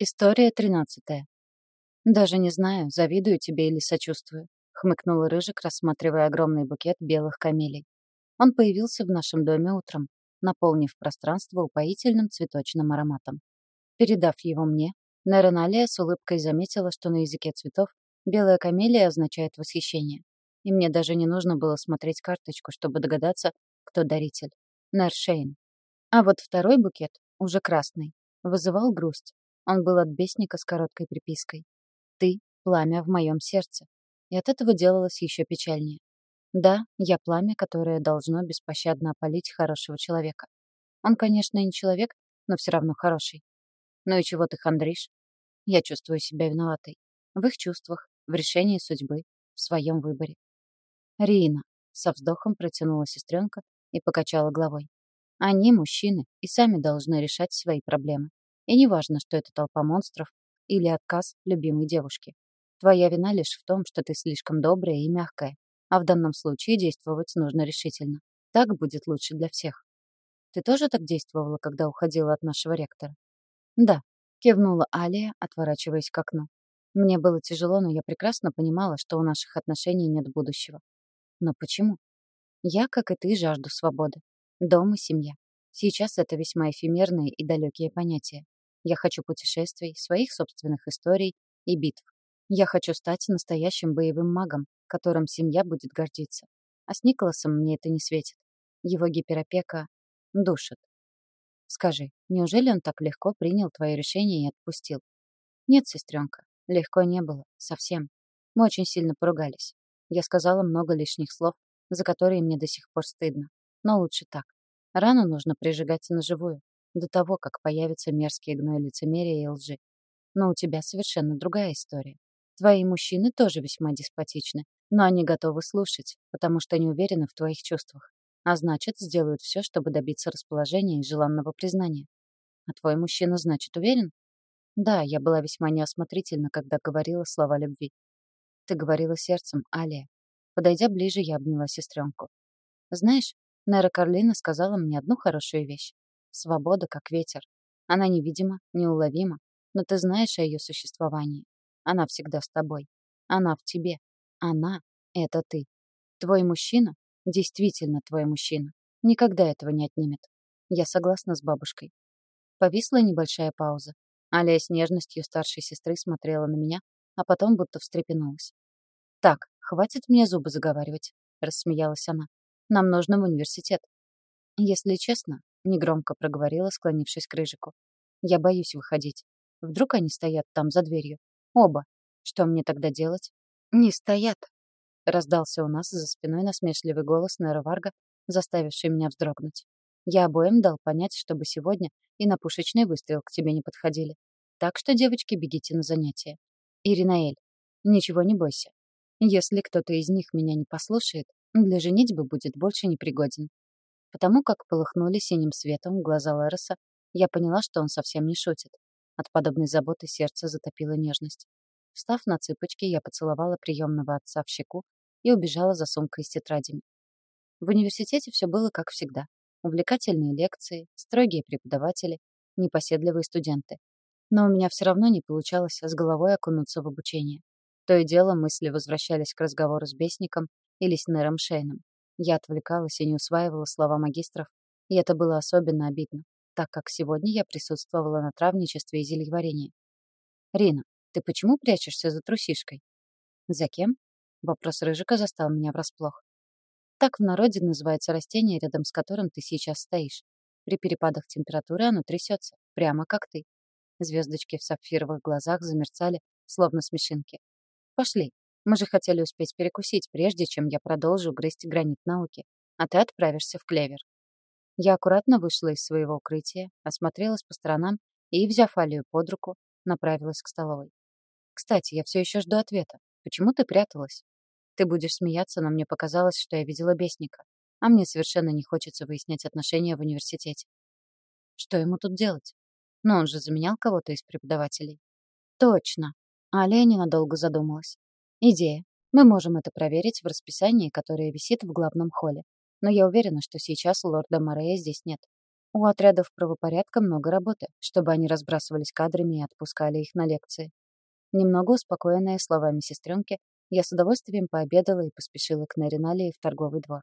История тринадцатая. «Даже не знаю, завидую тебе или сочувствую», — хмыкнул Рыжик, рассматривая огромный букет белых камелий. Он появился в нашем доме утром, наполнив пространство упоительным цветочным ароматом. Передав его мне, Нероналия с улыбкой заметила, что на языке цветов белая камелия означает восхищение. И мне даже не нужно было смотреть карточку, чтобы догадаться, кто даритель. Нершейн. А вот второй букет, уже красный, вызывал грусть. Он был от бесника с короткой припиской. «Ты — пламя в моем сердце». И от этого делалось еще печальнее. Да, я пламя, которое должно беспощадно опалить хорошего человека. Он, конечно, не человек, но все равно хороший. Ну и чего ты хандришь? Я чувствую себя виноватой. В их чувствах, в решении судьбы, в своем выборе. Рина. Со вздохом протянула сестренка и покачала головой. Они, мужчины, и сами должны решать свои проблемы. И не важно, что это толпа монстров или отказ любимой девушки. Твоя вина лишь в том, что ты слишком добрая и мягкая, а в данном случае действовать нужно решительно. Так будет лучше для всех. Ты тоже так действовала, когда уходила от нашего ректора? Да, кивнула Алия, отворачиваясь к окну. Мне было тяжело, но я прекрасно понимала, что у наших отношений нет будущего. Но почему? Я, как и ты, жажду свободы. Дом и семья. Сейчас это весьма эфемерные и далекие понятия. Я хочу путешествий, своих собственных историй и битв. Я хочу стать настоящим боевым магом, которым семья будет гордиться. А с Николасом мне это не светит. Его гиперопека душит. Скажи, неужели он так легко принял твое решение и отпустил? Нет, сестренка, легко не было, совсем. Мы очень сильно поругались. Я сказала много лишних слов, за которые мне до сих пор стыдно. Но лучше так. Рану нужно прижигать на живую, до того, как появится мерзкий гной лицемерия и лжи. Но у тебя совершенно другая история. Твои мужчины тоже весьма деспотичны, но они готовы слушать, потому что не уверены в твоих чувствах. А значит, сделают все, чтобы добиться расположения и желанного признания. А твой мужчина, значит, уверен? Да, я была весьма неосмотрительна, когда говорила слова любви. Ты говорила сердцем, Алия. Подойдя ближе, я обняла сестренку. Знаешь, Нера Карлина сказала мне одну хорошую вещь. Свобода, как ветер. Она невидима, неуловима, но ты знаешь о ее существовании. Она всегда с тобой. Она в тебе. Она — это ты. Твой мужчина — действительно твой мужчина. Никогда этого не отнимет. Я согласна с бабушкой. Повисла небольшая пауза. Аля с нежностью старшей сестры смотрела на меня, а потом будто встрепенулась. «Так, хватит мне зубы заговаривать», — рассмеялась она. «Нам нужно в университет». Если честно, негромко проговорила, склонившись к Рыжику. Я боюсь выходить. Вдруг они стоят там за дверью. Оба. Что мне тогда делать? Не стоят. Раздался у нас за спиной насмешливый голос Нэра Варга, заставивший меня вздрогнуть. Я обоим дал понять, чтобы сегодня и на пушечный выстрел к тебе не подходили. Так что, девочки, бегите на занятия. Иринаэль, ничего не бойся. Если кто-то из них меня не послушает, для женитьбы будет больше непригоден. Потому как полыхнули синим светом глаза Лероса, я поняла, что он совсем не шутит. От подобной заботы сердце затопило нежность. Встав на цыпочки, я поцеловала приемного отца в щеку и убежала за сумкой с тетрадями. В университете все было как всегда. Увлекательные лекции, строгие преподаватели, непоседливые студенты. Но у меня все равно не получалось с головой окунуться в обучение. То и дело мысли возвращались к разговору с Бесником или с Нером Шейном. Я отвлекалась и не усваивала слова магистров, и это было особенно обидно, так как сегодня я присутствовала на травничестве и зельеварении. «Рина, ты почему прячешься за трусишкой?» «За кем?» Вопрос Рыжика застал меня врасплох. Так в народе называется растение, рядом с которым ты сейчас стоишь. При перепадах температуры оно трясется, прямо как ты. Звездочки в сапфировых глазах замерцали, словно смешинки. «Пошли, мы же хотели успеть перекусить, прежде чем я продолжу грызть гранит науки, а ты отправишься в клевер. Я аккуратно вышла из своего укрытия, осмотрелась по сторонам и, взяв Алию под руку, направилась к столовой. Кстати, я все еще жду ответа. Почему ты пряталась? Ты будешь смеяться, но мне показалось, что я видела бесника. А мне совершенно не хочется выяснять отношения в университете. Что ему тут делать? Но он же заменял кого-то из преподавателей. Точно. Алия ненадолго задумалась. Идея. Мы можем это проверить в расписании, которое висит в главном холле. Но я уверена, что сейчас лорда Морея здесь нет. У отрядов правопорядка много работы, чтобы они разбрасывались кадрами и отпускали их на лекции. Немного успокоенная словами сестренки, я с удовольствием пообедала и поспешила к Нариналии в торговый двор.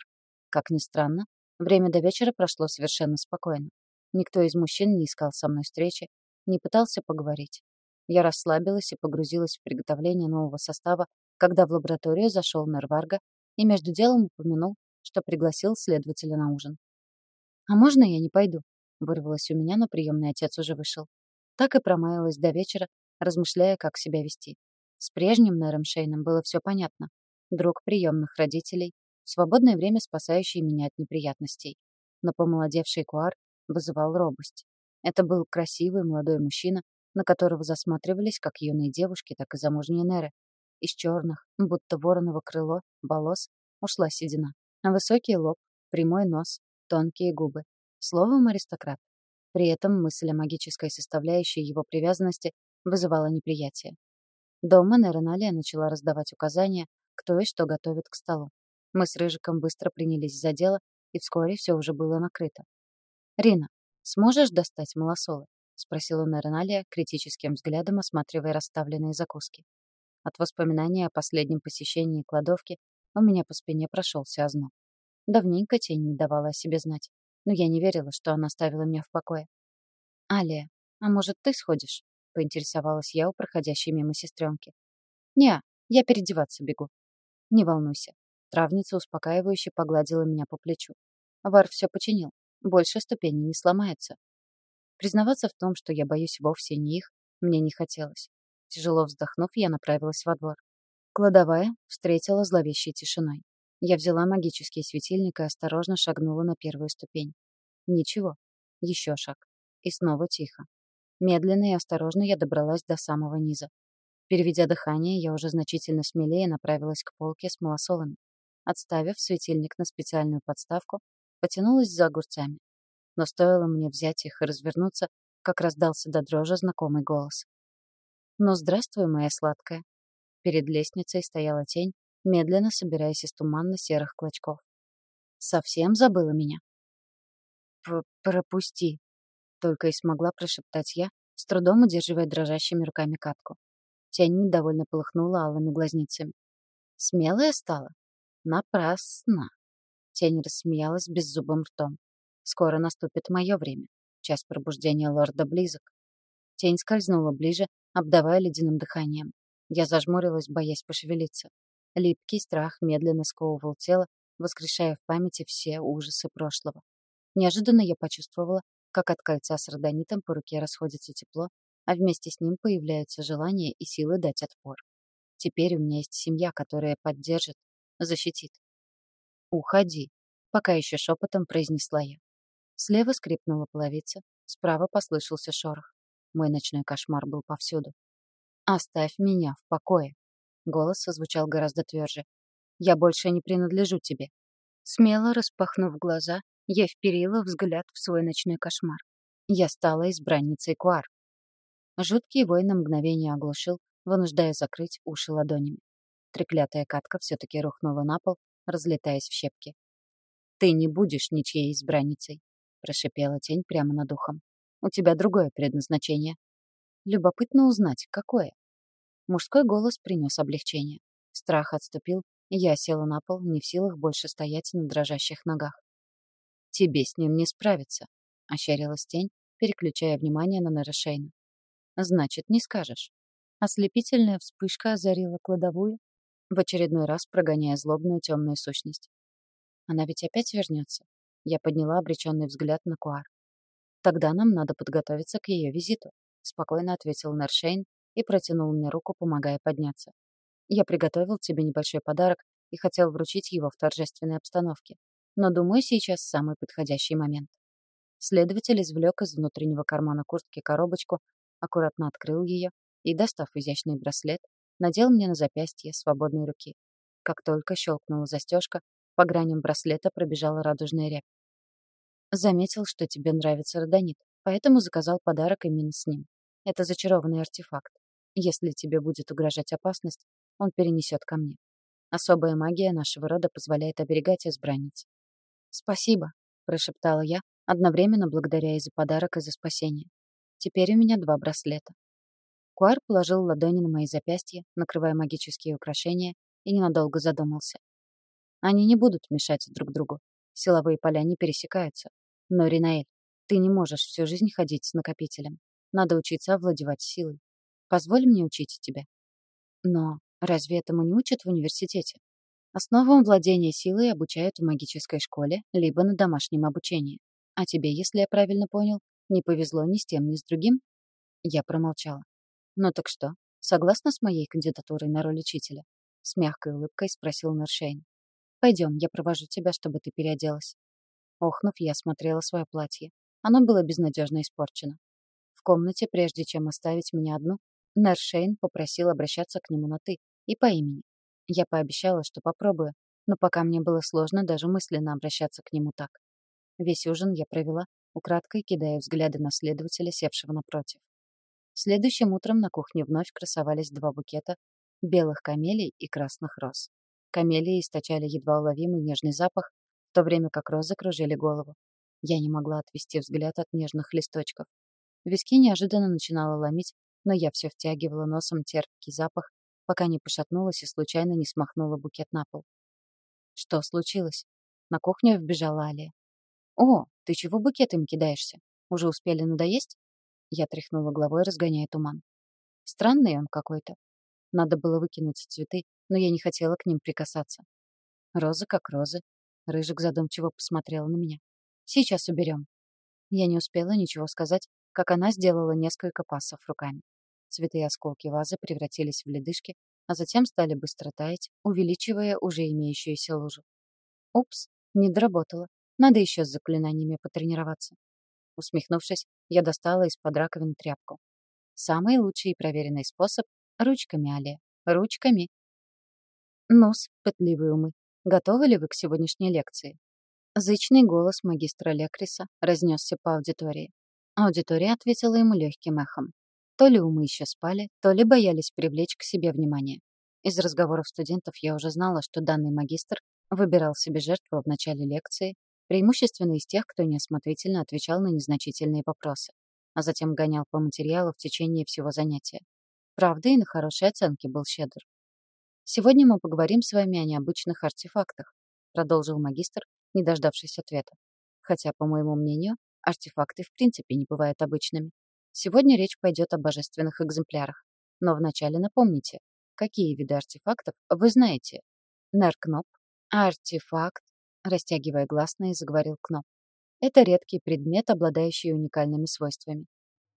Как ни странно, время до вечера прошло совершенно спокойно. Никто из мужчин не искал со мной встречи, не пытался поговорить. Я расслабилась и погрузилась в приготовление нового состава, когда в лабораторию зашел Нерварга и между делом упомянул, что пригласил следователя на ужин. «А можно я не пойду?» — вырвалось у меня, но приемный отец уже вышел. Так и промаялась до вечера, размышляя, как себя вести. С прежним Нером Шейном было все понятно. Друг приемных родителей, в свободное время спасающий меня от неприятностей. Но помолодевший Куар вызывал робость. Это был красивый молодой мужчина, на которого засматривались как юные девушки, так и замужние Неры. Из черных, будто вороново крыло, волос ушла седина. Высокий лоб, прямой нос, тонкие губы. Словом, аристократ. При этом мысль о магической составляющей его привязанности вызывала неприятие. Дома Нероналия начала раздавать указания, кто и что готовит к столу. Мы с Рыжиком быстро принялись за дело, и вскоре все уже было накрыто. «Рина, сможешь достать малосолы?» — спросила Нероналия, критическим взглядом осматривая расставленные закуски. От воспоминания о последнем посещении кладовки у меня по спине прошелся озноб. Давненько тень не давала о себе знать, но я не верила, что она оставила меня в покое. «Алия, а может, ты сходишь?» — поинтересовалась я у проходящей мимо сестренки. «Не, я переодеваться бегу». «Не волнуйся». Травница успокаивающе погладила меня по плечу. Вар все починил. Больше ступеней не сломается. Признаваться в том, что я боюсь вовсе не их, мне не хотелось. Тяжело вздохнув, я направилась во двор. Кладовая встретила зловещей тишиной. Я взяла магический светильник и осторожно шагнула на первую ступень. Ничего. Еще шаг. И снова тихо. Медленно и осторожно я добралась до самого низа. Переведя дыхание, я уже значительно смелее направилась к полке с малосолами. Отставив светильник на специальную подставку, потянулась за огурцами. Но стоило мне взять их и развернуться, как раздался до дрожи знакомый голос. «Ну, здравствуй, моя сладкая». Перед лестницей стояла тень, медленно собираясь из туманно-серых клочков. «Совсем забыла меня?» П «Пропусти», — только и смогла прошептать я, с трудом удерживая дрожащими руками катку. Тень недовольно полыхнула алыми глазницами. «Смелая стала? Напрасно!» Тень рассмеялась беззубым ртом. «Скоро наступит мое время. Час пробуждения лорда близок». Тень скользнула ближе, обдавая ледяным дыханием. Я зажмурилась, боясь пошевелиться. Липкий страх медленно сковывал тело, воскрешая в памяти все ужасы прошлого. Неожиданно я почувствовала, как от кольца с родонитом по руке расходится тепло, а вместе с ним появляются желание и силы дать отпор. Теперь у меня есть семья, которая поддержит, защитит. «Уходи», — пока еще шепотом произнесла я. Слева скрипнула половица, справа послышался шорох. Мой ночной кошмар был повсюду. «Оставь меня в покое», Голос звучал гораздо тверже. «Я больше не принадлежу тебе». Смело распахнув глаза, я вперила взгляд в свой ночной кошмар. Я стала избранницей Куар. Жуткий вой на мгновение оглушил, вынуждая закрыть уши ладонями. Треклятая катка все-таки рухнула на пол, разлетаясь в щепки. «Ты не будешь ничьей избранницей», — прошипела тень прямо над ухом. «У тебя другое предназначение». Любопытно узнать, какое. Мужской голос принес облегчение. Страх отступил, и я села на пол, не в силах больше стоять на дрожащих ногах. «Тебе с ним не справиться», — ощерилась тень, переключая внимание на Нарешейна. «Значит, не скажешь». Ослепительная вспышка озарила кладовую, в очередной раз прогоняя злобную темную сущность. Она ведь опять вернется. Я подняла обреченный взгляд на Куар. «Тогда нам надо подготовиться к ее визиту», — спокойно ответил Нершейн, и протянул мне руку, помогая подняться. «Я приготовил тебе небольшой подарок и хотел вручить его в торжественной обстановке. Но, думаю, сейчас самый подходящий момент». Следователь извлек из внутреннего кармана куртки коробочку, аккуратно открыл ее и, достав изящный браслет, надел мне на запястье свободной руки. Как только щелкнула застежка, по граням браслета пробежала радужная рябь. Заметил, что тебе нравится родонит, поэтому заказал подарок именно с ним. Это зачарованный артефакт. Если тебе будет угрожать опасность, он перенесет ко мне. Особая магия нашего рода позволяет оберегать избранниц. «Спасибо», — прошептала я, одновременно благодаря и за подарок, и за спасение. Теперь у меня два браслета. Куар положил ладони на мои запястья, накрывая магические украшения, и ненадолго задумался. Они не будут мешать друг другу. Силовые поля не пересекаются. Но, Ринаэль, ты не можешь всю жизнь ходить с накопителем. Надо учиться овладевать силой. Позволь мне учить тебя. Но разве этому не учат в университете? Основам владения силой обучают в магической школе, либо на домашнем обучении. А тебе, если я правильно понял, не повезло ни с тем, ни с другим? Я промолчала. Ну так что, согласна с моей кандидатурой на роль учителя? С мягкой улыбкой спросил Нершейн. Пойдем, я провожу тебя, чтобы ты переоделась. Охнув, я смотрела свое платье. Оно было безнадежно испорчено. В комнате, прежде чем оставить меня одну, Нершейн попросил обращаться к нему на «ты» и по имени. Я пообещала, что попробую, но пока мне было сложно даже мысленно обращаться к нему так. Весь ужин я провела, украдкой кидая взгляды на следователя, севшего напротив. Следующим утром на кухне вновь красовались два букета белых камелий и красных роз. Камелии источали едва уловимый нежный запах, в то время как розы кружили голову. Я не могла отвести взгляд от нежных листочков. Виски неожиданно начинало ломить, но я все втягивала носом терпкий запах, пока не пошатнулась и случайно не смахнула букет на пол. Что случилось? На кухню вбежала Алия. «О, ты чего букетами кидаешься? Уже успели надоесть?» Я тряхнула головой, разгоняя туман. Странный он какой-то. Надо было выкинуть цветы, но я не хотела к ним прикасаться. Розы как розы. Рыжик задумчиво посмотрела на меня. Сейчас уберем. Я не успела ничего сказать, как она сделала несколько пассов руками. Цветы и осколки вазы превратились в ледышки, а затем стали быстро таять, увеличивая уже имеющуюся лужу. Упс, не доработала. Надо еще с заклинаниями потренироваться. Усмехнувшись, я достала из-под раковины тряпку. Самый лучший и проверенный способ — ручками, Алия. Ручками. Нос, пытливые умы. Готовы ли вы к сегодняшней лекции? Зычный голос магистра Лекриса разнесся по аудитории. Аудитория ответила ему легким эхом. То ли умы еще спали, то ли боялись привлечь к себе внимание. Из разговоров студентов я уже знала, что данный магистр выбирал себе жертву в начале лекции, преимущественно из тех, кто неосмотрительно отвечал на незначительные вопросы, а затем гонял по материалу в течение всего занятия. Правда, и на хорошие оценки был щедр. «Сегодня мы поговорим с вами о необычных артефактах», продолжил магистр, не дождавшись ответа. Хотя, по моему мнению, артефакты в принципе не бывают обычными. Сегодня речь пойдет о божественных экземплярах. Но вначале напомните, какие виды артефактов вы знаете. Неркноп, артефакт, растягивая гласные, заговорил Кноп. Это редкий предмет, обладающий уникальными свойствами.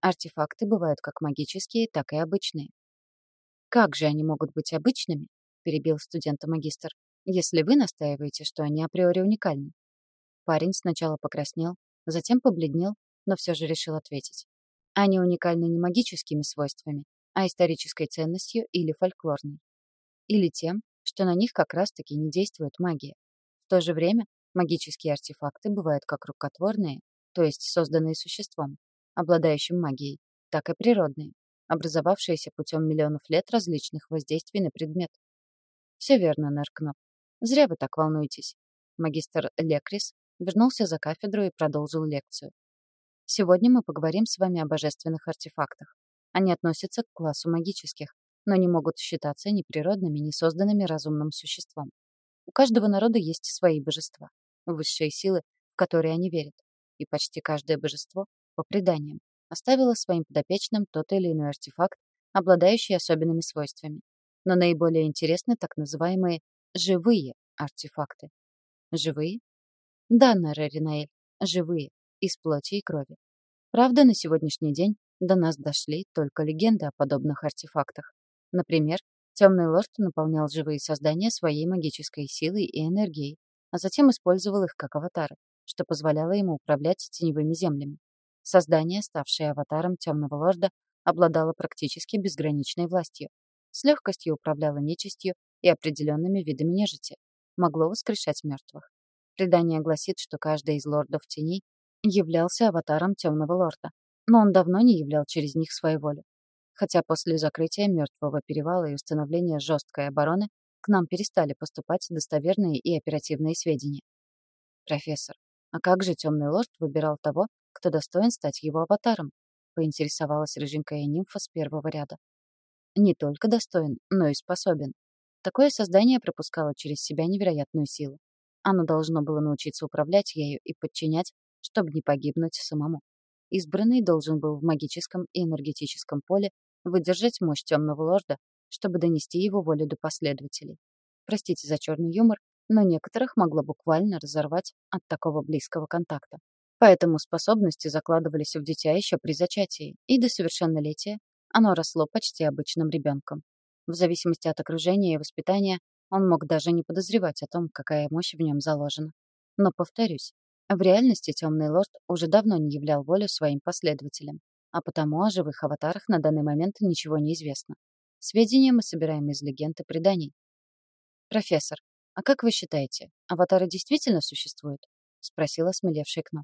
Артефакты бывают как магические, так и обычные. «Как же они могут быть обычными?» – перебил студента магистр. «Если вы настаиваете, что они априори уникальны». Парень сначала покраснел, затем побледнел, но все же решил ответить. Они уникальны не магическими свойствами, а исторической ценностью или фольклорной. Или тем, что на них как раз-таки не действует магия. В то же время магические артефакты бывают как рукотворные, то есть созданные существом, обладающим магией, так и природные, образовавшиеся путем миллионов лет различных воздействий на предмет. Все верно, Неркноп. Зря вы так волнуетесь. Магистр Лекрис вернулся за кафедру и продолжил лекцию. Сегодня мы поговорим с вами о божественных артефактах. Они относятся к классу магических, но не могут считаться ни природными, ни созданными разумным существом. У каждого народа есть свои божества, высшие силы, в которые они верят. И почти каждое божество, по преданиям, оставило своим подопечным тот или иной артефакт, обладающий особенными свойствами. Но наиболее интересны так называемые «живые» артефакты. Живые? Да, Нара Ринаэль, живые, из плоти и крови. Правда, на сегодняшний день до нас дошли только легенды о подобных артефактах. Например, Темный лорд наполнял живые создания своей магической силой и энергией, а затем использовал их как аватары, что позволяло ему управлять теневыми землями. Создание, ставшее аватаром Темного лорда, обладало практически безграничной властью. С легкостью управляло нечистью и определенными видами нежити. Могло воскрешать мертвых. Предание гласит, что каждый из лордов теней являлся аватаром Темного Лорда, но он давно не являл через них свою волю. Хотя после закрытия Мертвого перевала и установления жесткой обороны к нам перестали поступать достоверные и оперативные сведения. «Профессор, А как же темный лорд выбирал того, кто достоин стать его аватаром? Поинтересовалась рыженькая нимфа с первого ряда. Не только достоин, но и способен. Такое создание пропускало через себя невероятную силу. Оно должно было научиться управлять ею и подчинять, чтобы не погибнуть самому. Избранный должен был в магическом и энергетическом поле выдержать мощь темного лорда, чтобы донести его волю до последователей. Простите за черный юмор, но некоторых могло буквально разорвать от такого близкого контакта. Поэтому способности закладывались в дитя еще при зачатии, и до совершеннолетия оно росло почти обычным ребенком. В зависимости от окружения и воспитания он мог даже не подозревать о том, какая мощь в нем заложена. Но, повторюсь, в реальности темный лорд уже давно не являл волю своим последователям, а потому о живых аватарах на данный момент ничего не известно. Сведения мы собираем из легенд и преданий. «Профессор, а как вы считаете, аватары действительно существуют?» — спросила смелевший Кноп.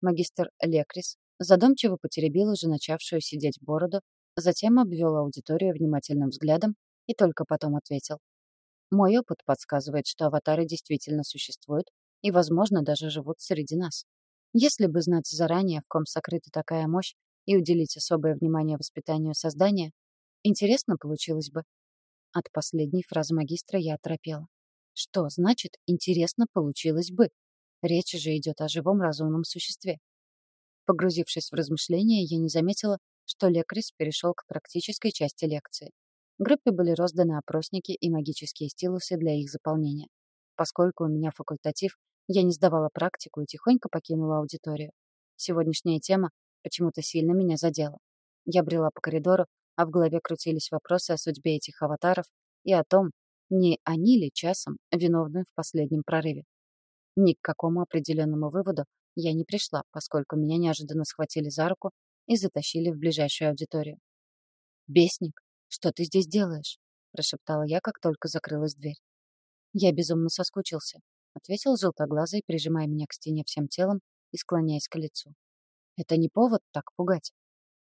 Магистр Лекрис задумчиво потеребил уже начавшую сидеть бороду, затем обвел аудиторию внимательным взглядом и только потом ответил. «Мой опыт подсказывает, что аватары действительно существуют и, возможно, даже живут среди нас. Если бы знать заранее, в ком сокрыта такая мощь, и уделить особое внимание воспитанию создания, интересно получилось бы. От последней фразы магистра я оторопела. Что значит «интересно получилось бы»? Речь же идет о живом разумном существе. Погрузившись в размышления, я не заметила, что Лекрис перешел к практической части лекции. Группе были розданы опросники и магические стилусы для их заполнения. Поскольку у меня факультатив, я не сдавала практику и тихонько покинула аудиторию. Сегодняшняя тема почему-то сильно меня задела. Я брела по коридору, а в голове крутились вопросы о судьбе этих аватаров и о том, не они ли часом виновны в последнем прорыве. Ни к какому определенному выводу я не пришла, поскольку меня неожиданно схватили за руку и затащили в ближайшую аудиторию. «Бесник, что ты здесь делаешь?» — прошептала я, как только закрылась дверь. «Я безумно соскучился», — ответил желтоглазый, прижимая меня к стене всем телом и склоняясь к лицу. «Это не повод так пугать».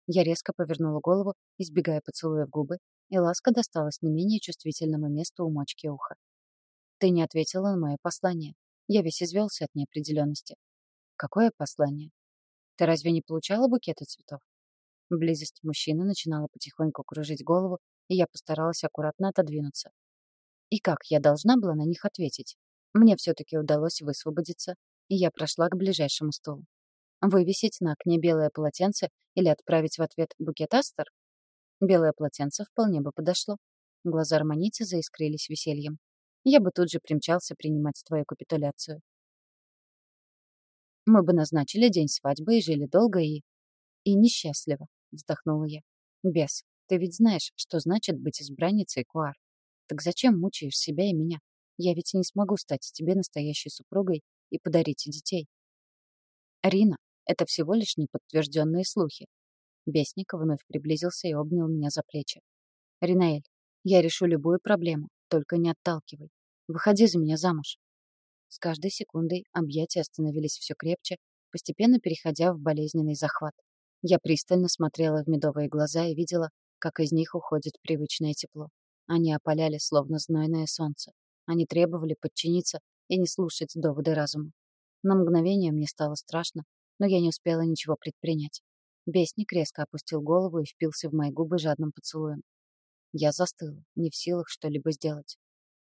Я резко повернула голову, избегая поцелуя в губы, и ласка досталась не менее чувствительному месту у мочки уха. «Ты не ответила на мое послание. Я весь извелся от неопределенности». «Какое послание?» «Ты разве не получала букета цветов?» Близость мужчины начинала потихоньку кружить голову, и я постаралась аккуратно отодвинуться. И как я должна была на них ответить? Мне все-таки удалось высвободиться, и я прошла к ближайшему столу. Вывесить на окне белое полотенце или отправить в ответ букет астер? Белое полотенце вполне бы подошло. Глаза Романицы заискрились весельем. Я бы тут же примчался принимать твою капитуляцию. Мы бы назначили день свадьбы и жили долго и... И несчастливо, вздохнула я. Бес, ты ведь знаешь, что значит быть избранницей Куар. Так зачем мучаешь себя и меня? Я ведь не смогу стать тебе настоящей супругой и подарить детей. Рина, это всего лишь неподтвержденные слухи. Бесник вновь приблизился и обнял меня за плечи. «Ринаэль, я решу любую проблему, только не отталкивай. Выходи за меня замуж». С каждой секундой объятия становились все крепче, постепенно переходя в болезненный захват. Я пристально смотрела в медовые глаза и видела, как из них уходит привычное тепло. Они опаляли, словно знойное солнце. Они требовали подчиниться и не слушать доводы разума. На мгновение мне стало страшно, но я не успела ничего предпринять. Бесник резко опустил голову и впился в мои губы жадным поцелуем. Я застыла, не в силах что-либо сделать.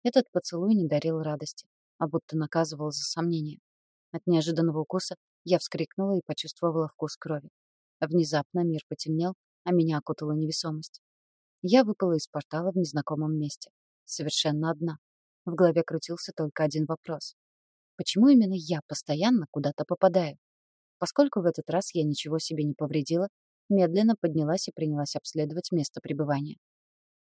Этот поцелуй не дарил радости, а будто наказывал за сомнение. От неожиданного укуса я вскрикнула и почувствовала вкус крови. Внезапно мир потемнел, а меня окутала невесомость. Я выпала из портала в незнакомом месте. Совершенно одна. В голове крутился только один вопрос. Почему именно я постоянно куда-то попадаю? Поскольку в этот раз я ничего себе не повредила, медленно поднялась и принялась обследовать место пребывания.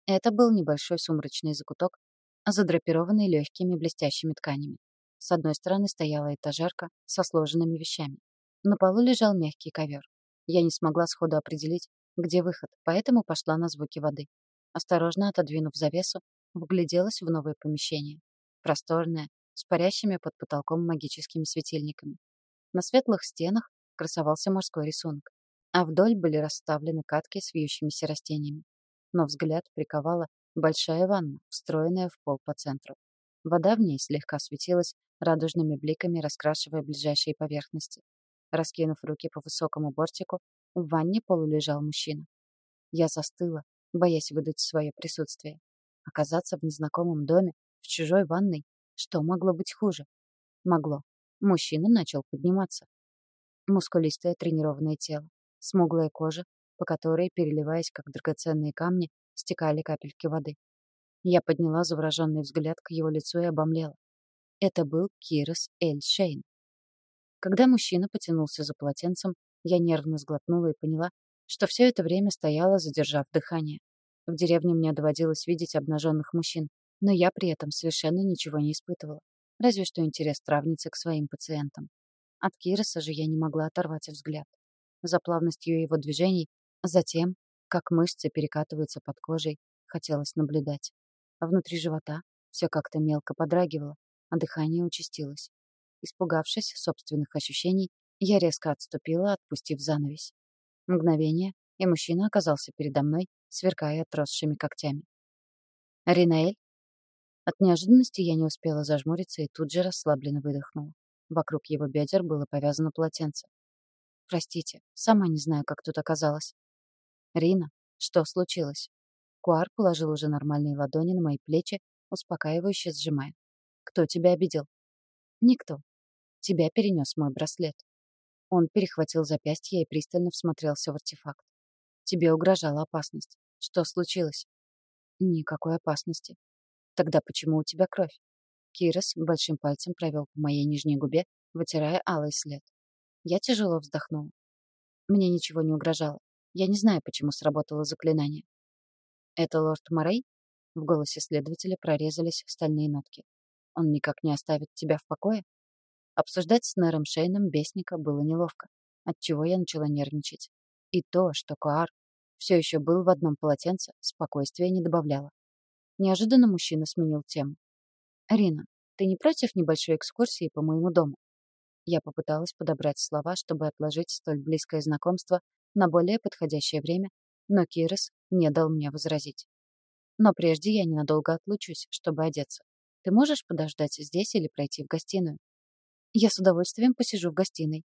Это был небольшой сумрачный закуток, задрапированный легкими блестящими тканями. С одной стороны стояла этажерка со сложенными вещами. На полу лежал мягкий ковер. Я не смогла сходу определить, где выход, поэтому пошла на звуки воды. Осторожно отодвинув завесу, вгляделась в новое помещение. Просторное, с парящими под потолком магическими светильниками. На светлых стенах красовался морской рисунок, а вдоль были расставлены катки с вьющимися растениями. Но взгляд приковала большая ванна, встроенная в пол по центру. Вода в ней слегка светилась радужными бликами раскрашивая ближайшие поверхности. Раскинув руки по высокому бортику, в ванне полулежал мужчина. Я застыла, боясь выдать свое присутствие. Оказаться в незнакомом доме, в чужой ванной, что могло быть хуже? Могло. Мужчина начал подниматься. Мускулистое тренированное тело, смуглая кожа, по которой, переливаясь как драгоценные камни, стекали капельки воды. Я подняла завороженный взгляд к его лицу и обомлела. Это был Кирос Эль Шейн. Когда мужчина потянулся за полотенцем, я нервно сглотнула и поняла, что все это время стояла, задержав дыхание. В деревне мне доводилось видеть обнаженных мужчин, но я при этом совершенно ничего не испытывала, разве что интерес травницы к своим пациентам. От Кироса же я не могла оторвать взгляд. За плавностью его движений, за тем, как мышцы перекатываются под кожей, хотелось наблюдать. А внутри живота все как-то мелко подрагивало, а дыхание участилось. Испугавшись собственных ощущений, я резко отступила, отпустив занавес. Мгновение, и мужчина оказался передо мной, сверкая отросшими когтями. «Ринаэль?» От неожиданности я не успела зажмуриться и тут же расслабленно выдохнула. Вокруг его бедер было повязано полотенце. «Простите, сама не знаю, как тут оказалось». «Рина, что случилось?» Куар положил уже нормальные ладони на мои плечи, успокаивающе сжимая. «Кто тебя обидел?» «Никто. Тебя перенес мой браслет». Он перехватил запястье и пристально всмотрелся в артефакт. «Тебе угрожала опасность. Что случилось?» «Никакой опасности». «Тогда почему у тебя кровь?» Кирос большим пальцем провел по моей нижней губе, вытирая алый след. Я тяжело вздохнула. Мне ничего не угрожало. Я не знаю, почему сработало заклинание. «Это лорд Морей?» В голосе следователя прорезались стальные нотки. «Он никак не оставит тебя в покое?» Обсуждать с Нером Шейном Бесника было неловко, отчего я начала нервничать. И то, что Коар все еще был в одном полотенце, спокойствия не добавляло. Неожиданно мужчина сменил тему. «Рина, ты не против небольшой экскурсии по моему дому?» Я попыталась подобрать слова, чтобы отложить столь близкое знакомство на более подходящее время, но Кирос не дал мне возразить. «Но прежде я ненадолго отлучусь, чтобы одеться. Ты можешь подождать здесь или пройти в гостиную?» Я с удовольствием посижу в гостиной.